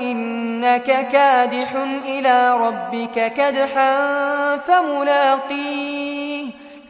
إنك كادح إلى ربك كدحا فملاقيه.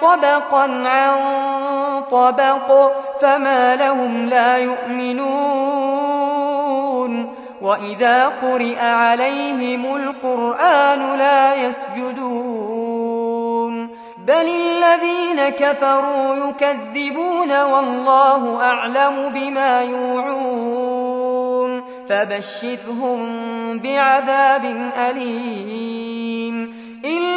طبقا عن طبق فما لهم لا يؤمنون وإذا قرئ عليهم القرآن لا يسجدون بل الذين كفروا يكذبون والله أعلم بما يوعون فبشرهم بعذاب أليم